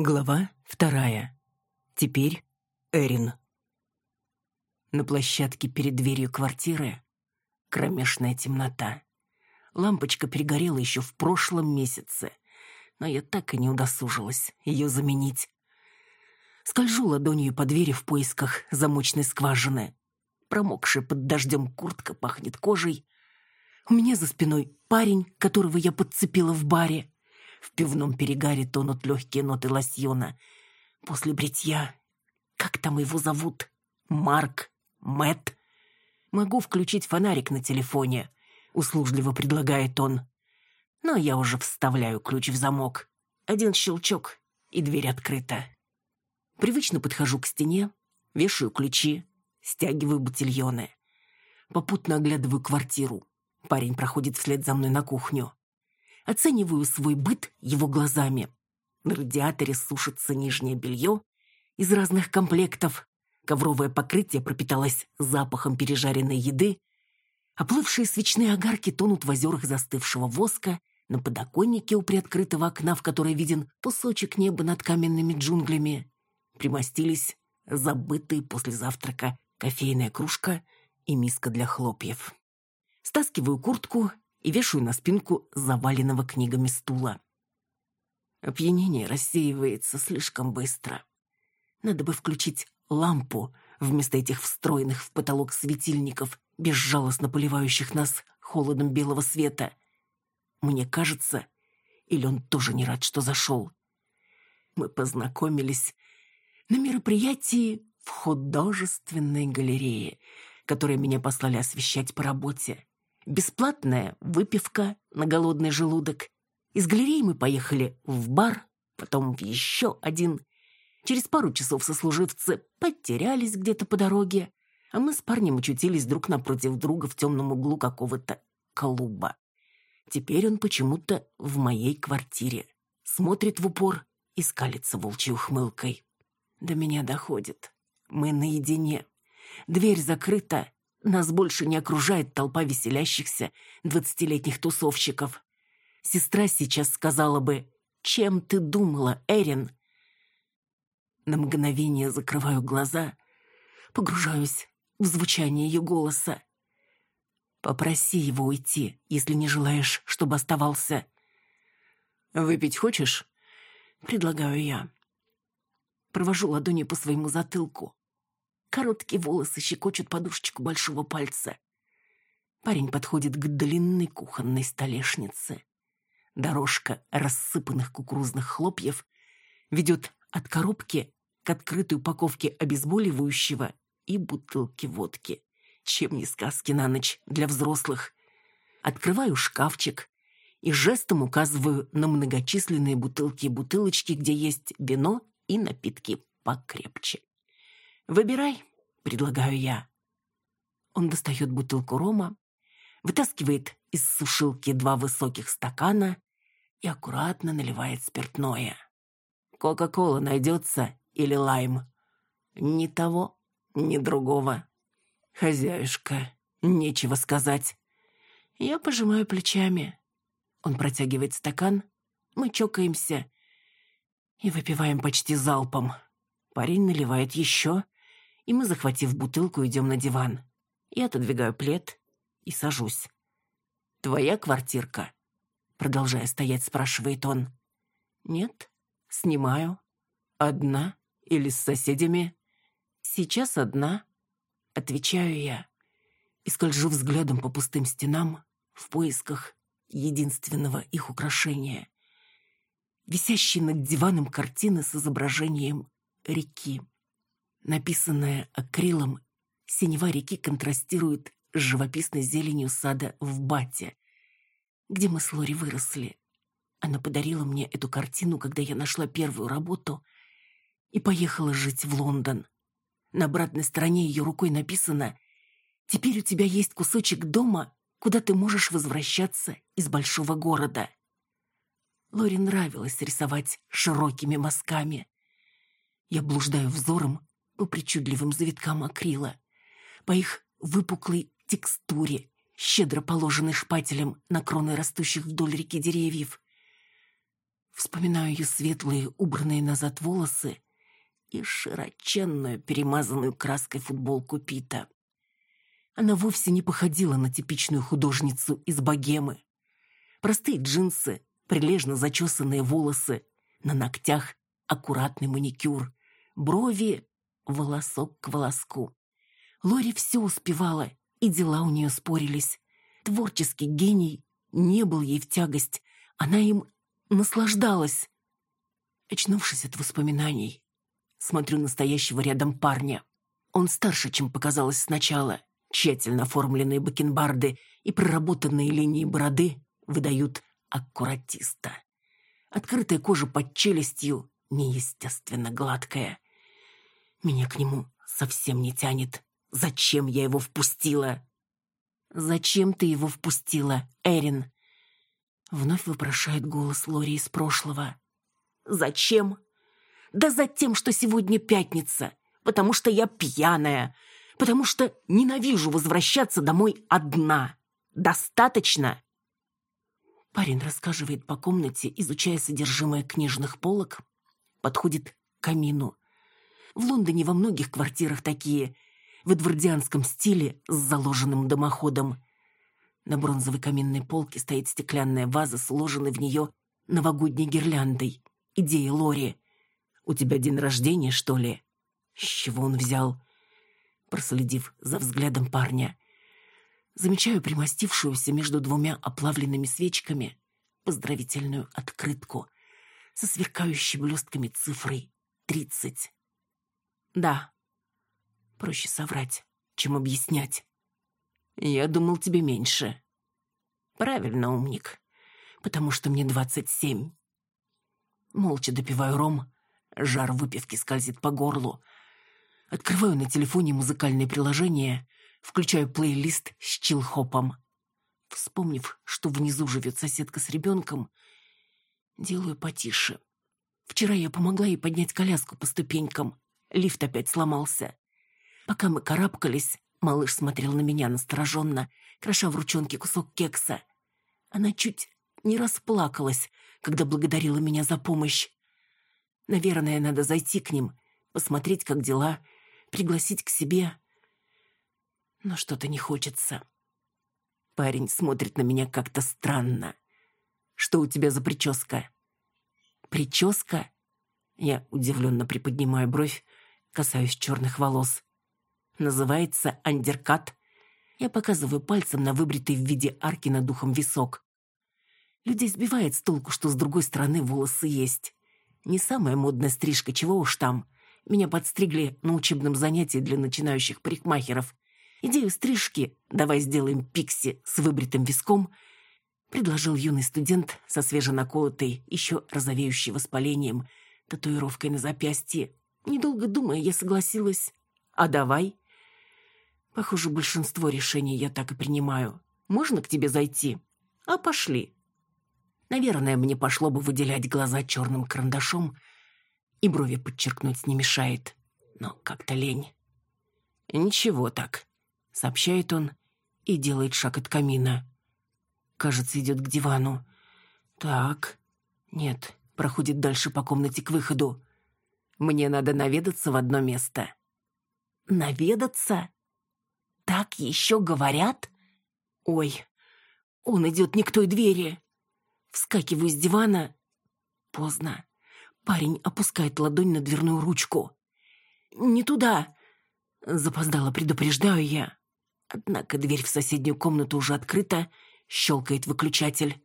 Глава вторая. Теперь Эрин. На площадке перед дверью квартиры кромешная темнота. Лампочка перегорела еще в прошлом месяце, но я так и не удосужилась ее заменить. Скольжу ладонью по двери в поисках замочной скважины. Промокшая под дождем куртка пахнет кожей. У меня за спиной парень, которого я подцепила в баре. В пивном перегаре тонут легкие ноты лосьона. После бритья... Как там его зовут? Марк? Мэт? Могу включить фонарик на телефоне, услужливо предлагает он. Но я уже вставляю ключ в замок. Один щелчок, и дверь открыта. Привычно подхожу к стене, вешаю ключи, стягиваю ботильоны. Попутно оглядываю квартиру. Парень проходит вслед за мной на кухню. Оцениваю свой быт его глазами. На радиаторе сушится нижнее белье из разных комплектов. Ковровое покрытие пропиталось запахом пережаренной еды. Оплывшие свечные огарки тонут в озерах застывшего воска. На подоконнике у приоткрытого окна, в которой виден кусочек неба над каменными джунглями, примостились забытые после завтрака кофейная кружка и миска для хлопьев. Стаскиваю куртку и вешаю на спинку заваленного книгами стула. Опьянение рассеивается слишком быстро. Надо бы включить лампу вместо этих встроенных в потолок светильников, безжалостно поливающих нас холодом белого света. Мне кажется, или он тоже не рад, что зашел. Мы познакомились на мероприятии в художественной галерее, которое меня послали освещать по работе бесплатная выпивка на голодный желудок. Из галереи мы поехали в бар, потом в еще один. Через пару часов сослуживцы потерялись где-то по дороге, а мы с парнем очутились друг напротив друга в темном углу какого-то клуба. Теперь он почему-то в моей квартире. Смотрит в упор и скалится волчьей ухмылкой. До меня доходит. Мы наедине. Дверь закрыта, нас больше не окружает толпа веселящихся двадцатилетних тусовщиков. Сестра сейчас сказала бы «Чем ты думала, Эрин?» На мгновение закрываю глаза, погружаюсь в звучание ее голоса. «Попроси его уйти, если не желаешь, чтобы оставался». «Выпить хочешь?» — предлагаю я. Провожу ладонью по своему затылку. Короткие волосы щекочут подушечку большого пальца. Парень подходит к длинной кухонной столешнице. Дорожка рассыпанных кукурузных хлопьев ведет от коробки к открытой упаковке обезболивающего и бутылки водки. Чем не сказки на ночь для взрослых. Открываю шкафчик и жестом указываю на многочисленные бутылки и бутылочки, где есть вино и напитки покрепче. «Выбирай», — предлагаю я. Он достает бутылку рома, вытаскивает из сушилки два высоких стакана и аккуратно наливает спиртное. «Кока-кола найдется или лайм?» «Ни того, ни другого». «Хозяюшка, нечего сказать». Я пожимаю плечами. Он протягивает стакан, мы чокаемся и выпиваем почти залпом. Парень наливает еще — и мы, захватив бутылку, идем на диван. Я отодвигаю плед и сажусь. «Твоя квартирка?» Продолжая стоять, спрашивает он. «Нет, снимаю. Одна или с соседями?» «Сейчас одна», — отвечаю я. И скольжу взглядом по пустым стенам в поисках единственного их украшения. Висящей над диваном картины с изображением реки. Написанная акрилом, синева реки контрастирует с живописной зеленью сада в Бате, где мы с Лори выросли. Она подарила мне эту картину, когда я нашла первую работу и поехала жить в Лондон. На обратной стороне ее рукой написано «Теперь у тебя есть кусочек дома, куда ты можешь возвращаться из большого города». Лори нравилось рисовать широкими мазками. Я блуждаю взором по причудливым завиткам акрила, по их выпуклой текстуре, щедро положенной шпателем на кроны растущих вдоль реки деревьев. Вспоминаю ее светлые, убранные назад волосы и широченную, перемазанную краской футболку Пита. Она вовсе не походила на типичную художницу из богемы. Простые джинсы, прилежно зачесанные волосы, на ногтях аккуратный маникюр, брови волосок к волоску. Лори все успевала, и дела у нее спорились. Творческий гений не был ей в тягость, она им наслаждалась. Очнувшись от воспоминаний, смотрю настоящего рядом парня. Он старше, чем показалось сначала. Тщательно оформленные бакенбарды и проработанные линии бороды выдают аккуратиста. Открытая кожа под челюстью неестественно гладкая. Меня к нему совсем не тянет. Зачем я его впустила? Зачем ты его впустила, Эрин? Вновь вопрошает голос Лори из прошлого. Зачем? Да за тем, что сегодня пятница, потому что я пьяная, потому что ненавижу возвращаться домой одна. Достаточно? Парень рассказывает по комнате, изучая содержимое книжных полок, подходит к камину. В Лондоне во многих квартирах такие, в эдвардианском стиле с заложенным дымоходом. На бронзовой каминной полке стоит стеклянная ваза, сложенная в нее новогодней гирляндой. Идея Лори. «У тебя день рождения, что ли?» С чего он взял? Проследив за взглядом парня, замечаю примостившуюся между двумя оплавленными свечками поздравительную открытку со сверкающей блестками цифрой тридцать. Да, проще соврать, чем объяснять. Я думал, тебе меньше. Правильно, умник, потому что мне двадцать семь. Молча допиваю ром, жар выпивки скользит по горлу. Открываю на телефоне музыкальное приложение Включаю плейлист с чилхопом. Вспомнив, что внизу живет соседка с ребенком, делаю потише. Вчера я помогла ей поднять коляску по ступенькам. Лифт опять сломался. Пока мы карабкались, малыш смотрел на меня настороженно, кроша в ручонке кусок кекса. Она чуть не расплакалась, когда благодарила меня за помощь. Наверное, надо зайти к ним, посмотреть, как дела, пригласить к себе но что-то не хочется. Парень смотрит на меня как-то странно. Что у тебя за прическа? Прическа? Я удивленно приподнимаю бровь, касаюсь черных волос. Называется андеркат. Я показываю пальцем на выбритый в виде арки над духом висок. Людей сбивает с толку, что с другой стороны волосы есть. Не самая модная стрижка, чего уж там. Меня подстригли на учебном занятии для начинающих парикмахеров. Идею стрижки «давай сделаем пикси с выбритым виском» предложил юный студент со свеженаколотой, еще розовеющей воспалением, татуировкой на запястье. Недолго думая, я согласилась. «А давай?» Похоже, большинство решений я так и принимаю. Можно к тебе зайти? А пошли. Наверное, мне пошло бы выделять глаза черным карандашом, и брови подчеркнуть не мешает. Но как-то лень. Ничего так сообщает он и делает шаг от камина. Кажется, идет к дивану. Так, нет, проходит дальше по комнате к выходу. Мне надо наведаться в одно место. Наведаться? Так еще говорят? Ой, он идет не к той двери. Вскакиваю с дивана. Поздно. Парень опускает ладонь на дверную ручку. «Не туда!» Запоздало предупреждаю я. Однако дверь в соседнюю комнату уже открыта, щелкает выключатель.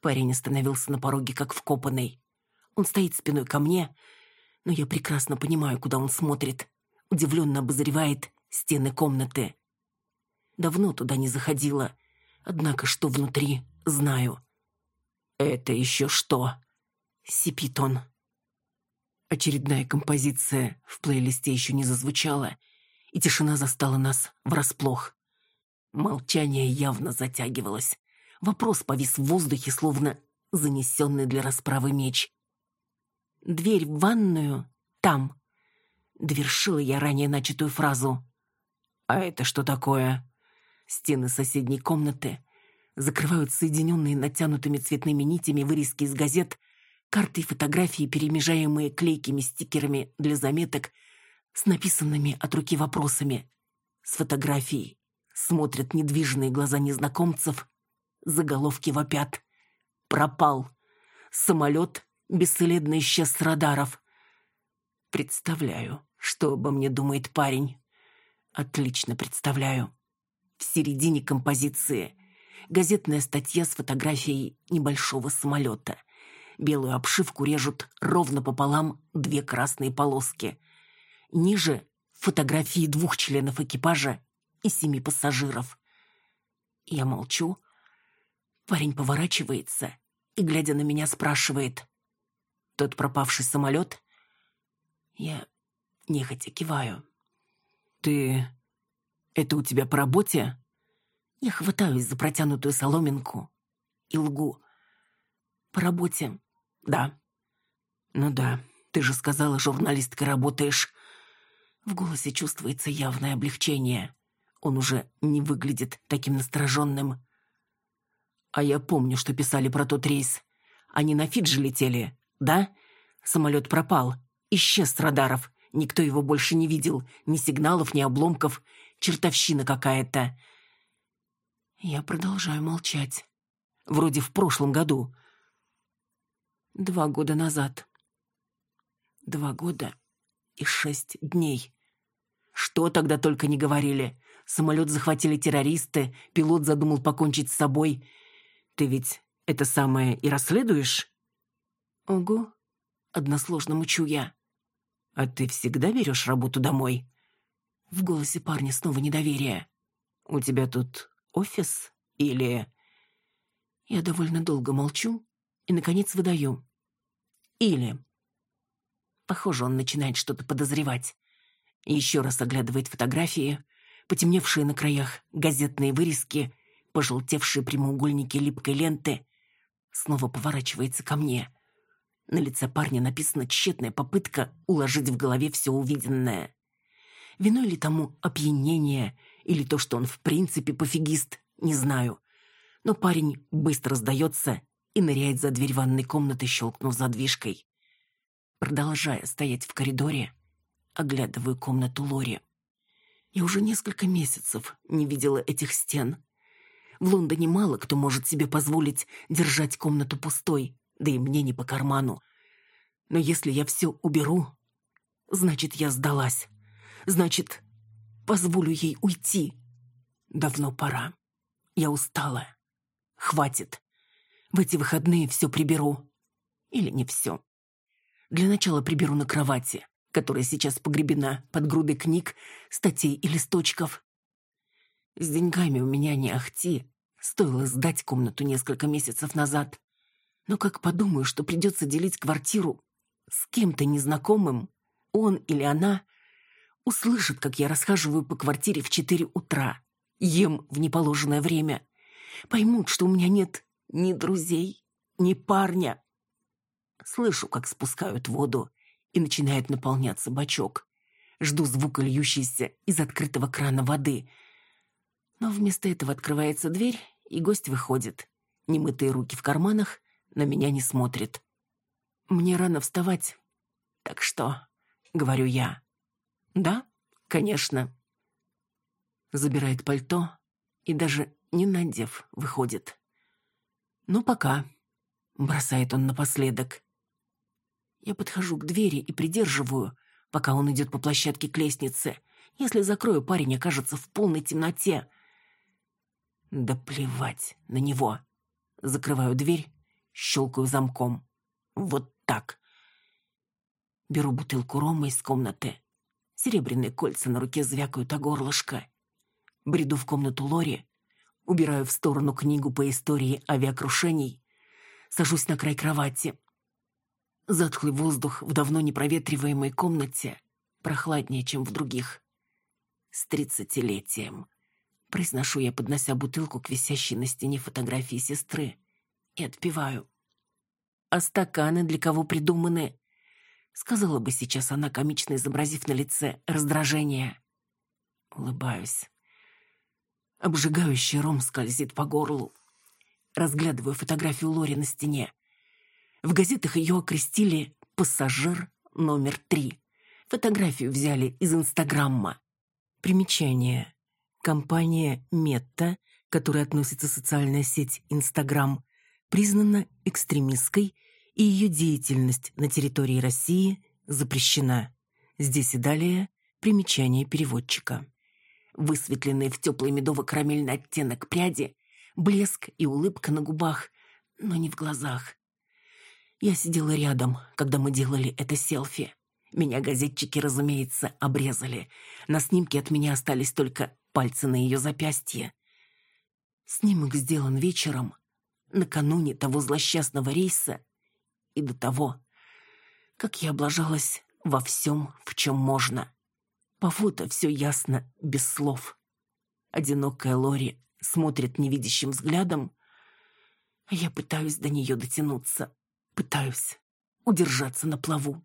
Парень остановился на пороге, как вкопанный. Он стоит спиной ко мне, но я прекрасно понимаю, куда он смотрит. Удивленно обозревает стены комнаты. Давно туда не заходила, однако что внутри, знаю. «Это еще что?» — сипит он. Очередная композиция в плейлисте еще не зазвучала, и тишина застала нас врасплох. Молчание явно затягивалось. Вопрос повис в воздухе, словно занесенный для расправы меч. «Дверь в ванную там», — довершила я ранее начатую фразу. «А это что такое?» Стены соседней комнаты закрывают соединенные натянутыми цветными нитями вырезки из газет Карты и фотографии, перемежаемые клейкими стикерами для заметок с написанными от руки вопросами. С фотографией смотрят недвижные глаза незнакомцев, заголовки вопят. Пропал. Самолет бесследно исчез с радаров. Представляю, что обо мне думает парень. Отлично представляю. В середине композиции газетная статья с фотографией небольшого самолета. Белую обшивку режут ровно пополам две красные полоски. Ниже фотографии двух членов экипажа и семи пассажиров. Я молчу. Парень поворачивается и, глядя на меня, спрашивает. «Тот пропавший самолет?» Я нехотя киваю. «Ты... это у тебя по работе?» Я хватаюсь за протянутую соломинку и лгу. «По работе, да». «Ну да, ты же сказала, журналисткой работаешь». В голосе чувствуется явное облегчение. Он уже не выглядит таким настороженным. «А я помню, что писали про тот рейс. Они на Фиджи летели, да? Самолет пропал, исчез с радаров. Никто его больше не видел. Ни сигналов, ни обломков. Чертовщина какая-то». Я продолжаю молчать. Вроде в прошлом году. Два года назад. Два года и шесть дней. Что тогда только не говорили. Самолет захватили террористы, пилот задумал покончить с собой. Ты ведь это самое и расследуешь? Ого, односложно мучу я. А ты всегда берешь работу домой? В голосе парня снова недоверие. У тебя тут офис или... Я довольно долго молчу и, наконец, выдаю. Или... Похоже, он начинает что-то подозревать. Еще раз оглядывает фотографии, потемневшие на краях газетные вырезки, пожелтевшие прямоугольники липкой ленты. Снова поворачивается ко мне. На лице парня написана тщетная попытка уложить в голове все увиденное. Виной ли тому опьянение или то, что он в принципе пофигист, не знаю. Но парень быстро сдается и ныряет за дверь ванной комнаты, щелкнув задвижкой. Продолжая стоять в коридоре, оглядываю комнату Лори. Я уже несколько месяцев не видела этих стен. В Лондоне мало кто может себе позволить держать комнату пустой, да и мне не по карману. Но если я все уберу, значит, я сдалась. Значит, позволю ей уйти. Давно пора. Я устала. Хватит. В эти выходные все приберу. Или не все. Для начала приберу на кровати, которая сейчас погребена под грудой книг, статей и листочков. С деньгами у меня не ахти. Стоило сдать комнату несколько месяцев назад. Но как подумаю, что придется делить квартиру с кем-то незнакомым, он или она — услышат, как я расхаживаю по квартире в четыре утра, ем в неположенное время, поймут, что у меня нет ни друзей, ни парня. Слышу, как спускают воду, и начинает наполняться бачок. Жду звука льющейся из открытого крана воды. Но вместо этого открывается дверь, и гость выходит. Немытые руки в карманах, на меня не смотрит. Мне рано вставать, так что, говорю я, «Да, конечно». Забирает пальто и даже не надев, выходит. «Ну, пока», — бросает он напоследок. Я подхожу к двери и придерживаю, пока он идет по площадке к лестнице. Если закрою, парень окажется в полной темноте. Да плевать на него. Закрываю дверь, щелкаю замком. Вот так. Беру бутылку рома из комнаты, Серебряные кольца на руке звякают о горлышко. Бреду в комнату Лори, убираю в сторону книгу по истории авиакрушений, сажусь на край кровати. Затхлый воздух в давно непроветриваемой комнате прохладнее, чем в других. С тридцатилетием. Произношу я, поднося бутылку к висящей на стене фотографии сестры, и отпиваю. А стаканы для кого придуманы? Сказала бы сейчас она, комично изобразив на лице раздражение. Улыбаюсь. Обжигающий ром скользит по горлу. Разглядываю фотографию Лори на стене. В газетах ее окрестили «пассажир номер три». Фотографию взяли из Инстаграмма. Примечание. Компания Метта, к которой относится социальная сеть Инстаграм, признана экстремистской, и ее деятельность на территории России запрещена. Здесь и далее примечание переводчика. Высветленные в теплый медово-карамельный оттенок пряди, блеск и улыбка на губах, но не в глазах. Я сидела рядом, когда мы делали это селфи. Меня газетчики, разумеется, обрезали. На снимке от меня остались только пальцы на ее запястье. Снимок сделан вечером, накануне того злосчастного рейса и до того, как я облажалась во всем, в чем можно. По фото все ясно, без слов. Одинокая Лори смотрит невидящим взглядом, а я пытаюсь до нее дотянуться, пытаюсь удержаться на плаву.